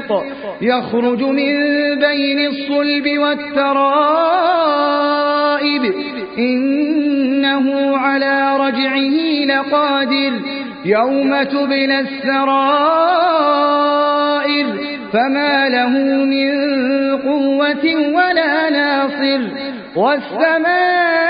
دافق يخرج من بين الصلب والترائب. إنه على رجعه لقادر يوم تبلى السرائر. فما له من قوة ولا ناصر. والسماء